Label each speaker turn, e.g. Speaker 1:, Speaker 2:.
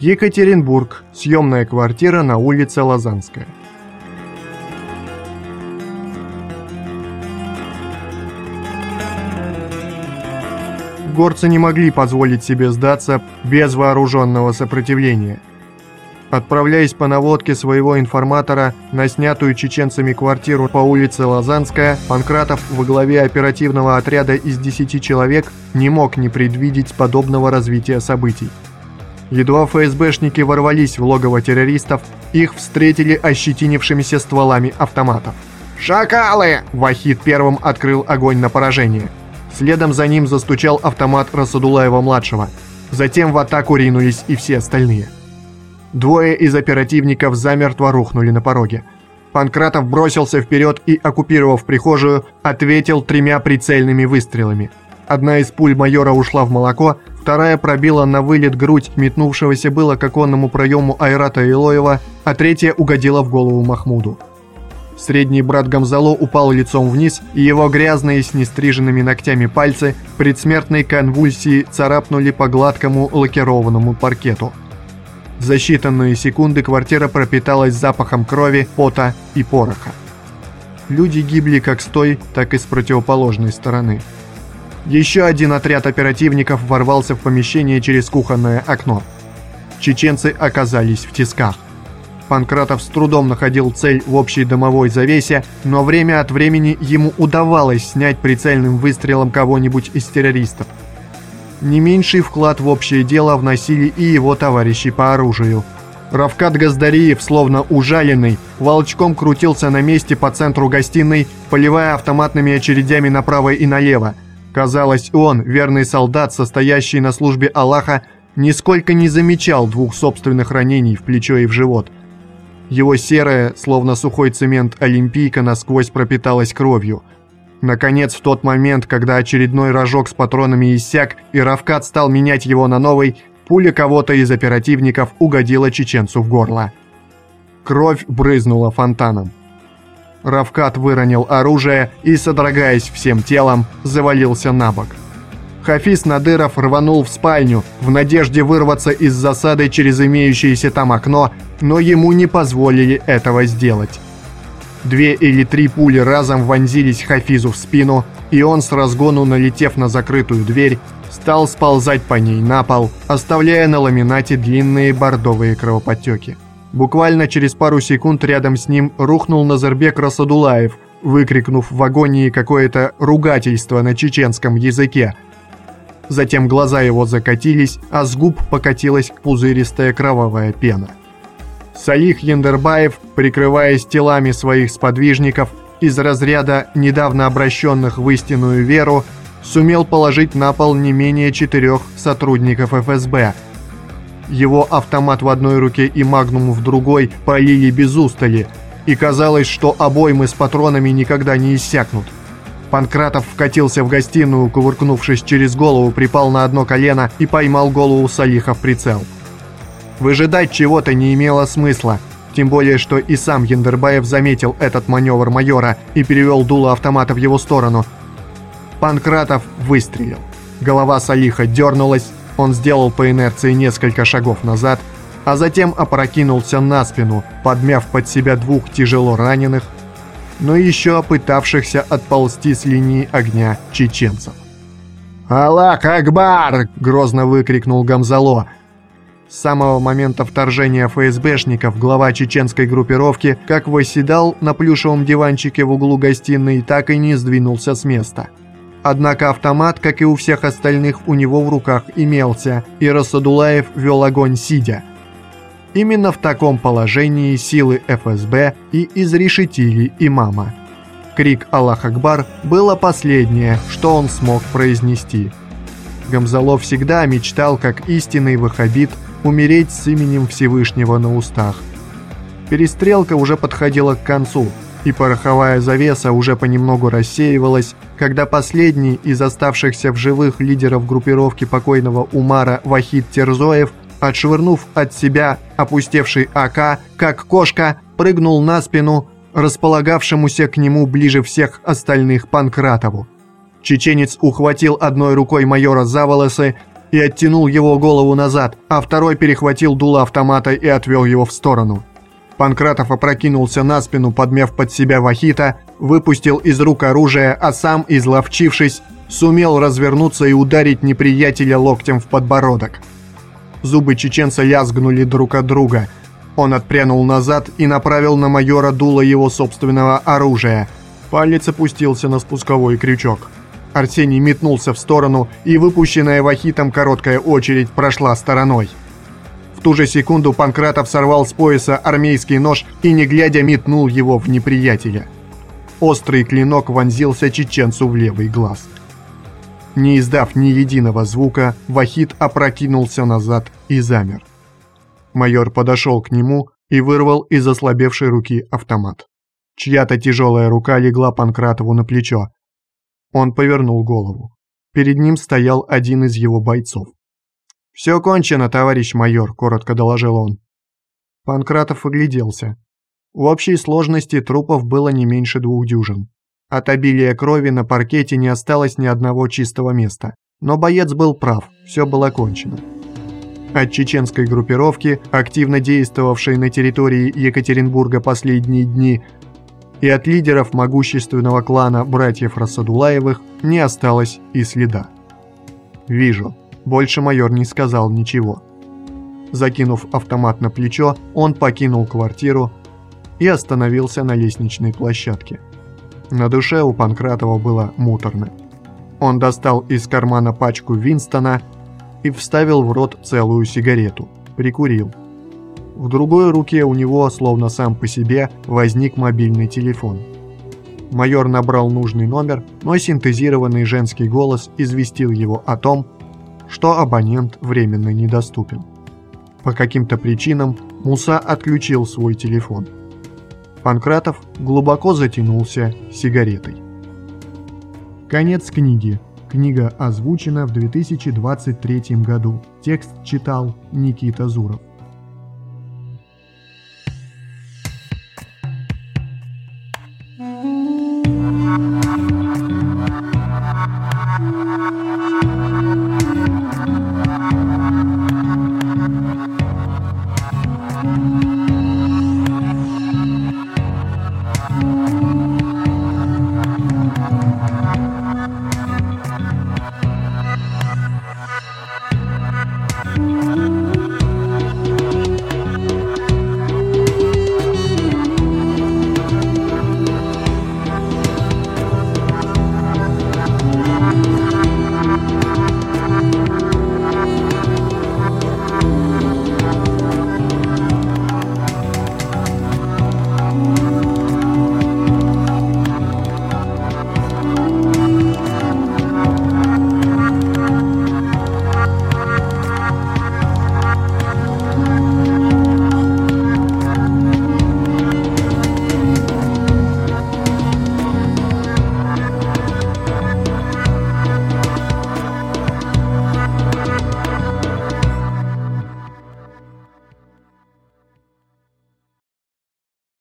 Speaker 1: Екатеринбург. Съемная квартира на улице Лазанская. Горцы не могли позволить себе сдаться без вооруженного сопротивления. Отправляясь по наводке своего информатора на снятую чеченцами квартиру по улице Лазанская, Панкратов во главе оперативного отряда из 10 человек не мог не предвидеть подобного развития событий. Едва ФСБшники ворвались в логово террористов, их встретили ощетинившимися стволами автоматов.
Speaker 2: «Шакалы!»
Speaker 1: Вахид первым открыл огонь на поражение. Следом за ним застучал автомат Расадулаева-младшего. Затем в атаку ринулись и все остальные. Двое из оперативников замертво рухнули на пороге. Панкратов бросился вперед и, оккупировав прихожую, ответил тремя прицельными выстрелами. Одна из пуль майора ушла в молоко, вторая пробила на вылет грудь метнувшегося было к оконному проему Айрата Илоева, а третья угодила в голову Махмуду. Средний брат Гамзало упал лицом вниз, и его грязные с нестриженными ногтями пальцы предсмертной конвульсии царапнули по гладкому лакированному паркету. За считанные секунды квартира пропиталась запахом крови, пота и пороха. Люди гибли как с той, так и с противоположной стороны. Еще один отряд оперативников ворвался в помещение через кухонное окно. Чеченцы оказались в тисках. Панкратов с трудом находил цель в общей домовой завесе, но время от времени ему удавалось снять прицельным выстрелом кого-нибудь из террористов. Не меньший вклад в общее дело вносили и его товарищи по оружию. Равкат Газдариев, словно ужаленный, волчком крутился на месте по центру гостиной, поливая автоматными очередями направо и налево. Казалось, он, верный солдат, состоящий на службе Аллаха, нисколько не замечал двух собственных ранений в плечо и в живот – его серая, словно сухой цемент, олимпийка насквозь пропиталась кровью. Наконец, в тот момент, когда очередной рожок с патронами иссяк, и Равкат стал менять его на новый, пуля кого-то из оперативников угодила чеченцу в горло. Кровь брызнула фонтаном. Равкат выронил оружие и, содрогаясь всем телом, завалился на бок. Хафиз Надыров рванул в спальню в надежде вырваться из засады через имеющееся там окно, но ему не позволили этого сделать. Две или три пули разом вонзились Хафизу в спину, и он с разгону, налетев на закрытую дверь, стал сползать по ней на пол, оставляя на ламинате длинные бордовые кровоподтеки. Буквально через пару секунд рядом с ним рухнул Назарбек Расадулаев, выкрикнув в агонии какое-то ругательство на чеченском языке – Затем глаза его закатились, а с губ покатилась пузыристая кровавая пена. Салих Яндербаев, прикрываясь телами своих сподвижников из разряда недавно обращенных в истинную веру, сумел положить на пол не менее четырех сотрудников ФСБ. Его автомат в одной руке и магнум в другой полили без устали, и казалось, что обоймы с патронами никогда не иссякнут. Панкратов вкатился в гостиную, кувыркнувшись через голову, припал на одно колено и поймал голову Салиха в прицел. Выжидать чего-то не имело смысла, тем более, что и сам Яндербаев заметил этот маневр майора и перевел дуло автомата в его сторону. Панкратов выстрелил. Голова Салиха дернулась, он сделал по инерции несколько шагов назад, а затем опрокинулся на спину, подмяв под себя двух тяжело раненых, но еще пытавшихся отползти с линии огня чеченцев. «Аллах Акбар!» — грозно выкрикнул Гамзало. С самого момента вторжения ФСБшников глава чеченской группировки как восседал на плюшевом диванчике в углу гостиной, так и не сдвинулся с места. Однако автомат, как и у всех остальных, у него в руках имелся, и Расадулаев вел огонь сидя – Именно в таком положении силы ФСБ и изрешетили имама. Крик «Аллах Акбар» было последнее, что он смог произнести. Гамзало всегда мечтал, как истинный ваххабит, умереть с именем Всевышнего на устах. Перестрелка уже подходила к концу, и пороховая завеса уже понемногу рассеивалась, когда последний из оставшихся в живых лидеров группировки покойного Умара Вахид Терзоев отшвырнув от себя опустевший АК, как кошка, прыгнул на спину располагавшемуся к нему ближе всех остальных Панкратову. Чеченец ухватил одной рукой майора за волосы, и оттянул его голову назад, а второй перехватил дуло автомата и отвел его в сторону. Панкратов опрокинулся на спину, подмяв под себя Вахита, выпустил из рук оружие, а сам, изловчившись, сумел развернуться и ударить неприятеля локтем в подбородок. Зубы чеченца лязгнули друг от друга. Он отпрянул назад и направил на майора дуло его собственного оружия. Палец опустился на спусковой крючок. Арсений метнулся в сторону, и выпущенная Вахитом короткая очередь прошла стороной. Ту же секунду Панкратов сорвал с пояса армейский нож и, не глядя, метнул его в неприятеля. Острый клинок вонзился чеченцу в левый глаз. Не издав ни единого звука, Вахид опрокинулся назад и замер. Майор подошел к нему и вырвал из ослабевшей руки автомат. Чья-то тяжелая рука легла Панкратову на плечо. Он повернул голову. Перед ним стоял один из его бойцов. «Все кончено, товарищ майор», – коротко доложил он. Панкратов огляделся. В общей сложности трупов было не меньше двух дюжин. От обилия крови на паркете не осталось ни одного чистого места. Но боец был прав, все было кончено. От чеченской группировки, активно действовавшей на территории Екатеринбурга последние дни, и от лидеров могущественного клана братьев Расадулаевых не осталось и следа. «Вижу», больше майор не сказал ничего. Закинув автомат на плечо, он покинул квартиру и остановился на лестничной площадке. На душе у Панкратова было муторно. Он достал из кармана пачку Винстона и вставил в рот целую сигарету, прикурил. В другой руке у него, словно сам по себе, возник мобильный телефон. Майор набрал нужный номер, но синтезированный женский голос известил его о том, что абонент временно недоступен. По каким-то причинам Муса отключил свой телефон. Панкратов глубоко затянулся сигаретой. Конец книги. Книга озвучена в 2023 году. Текст читал Никита Зуров.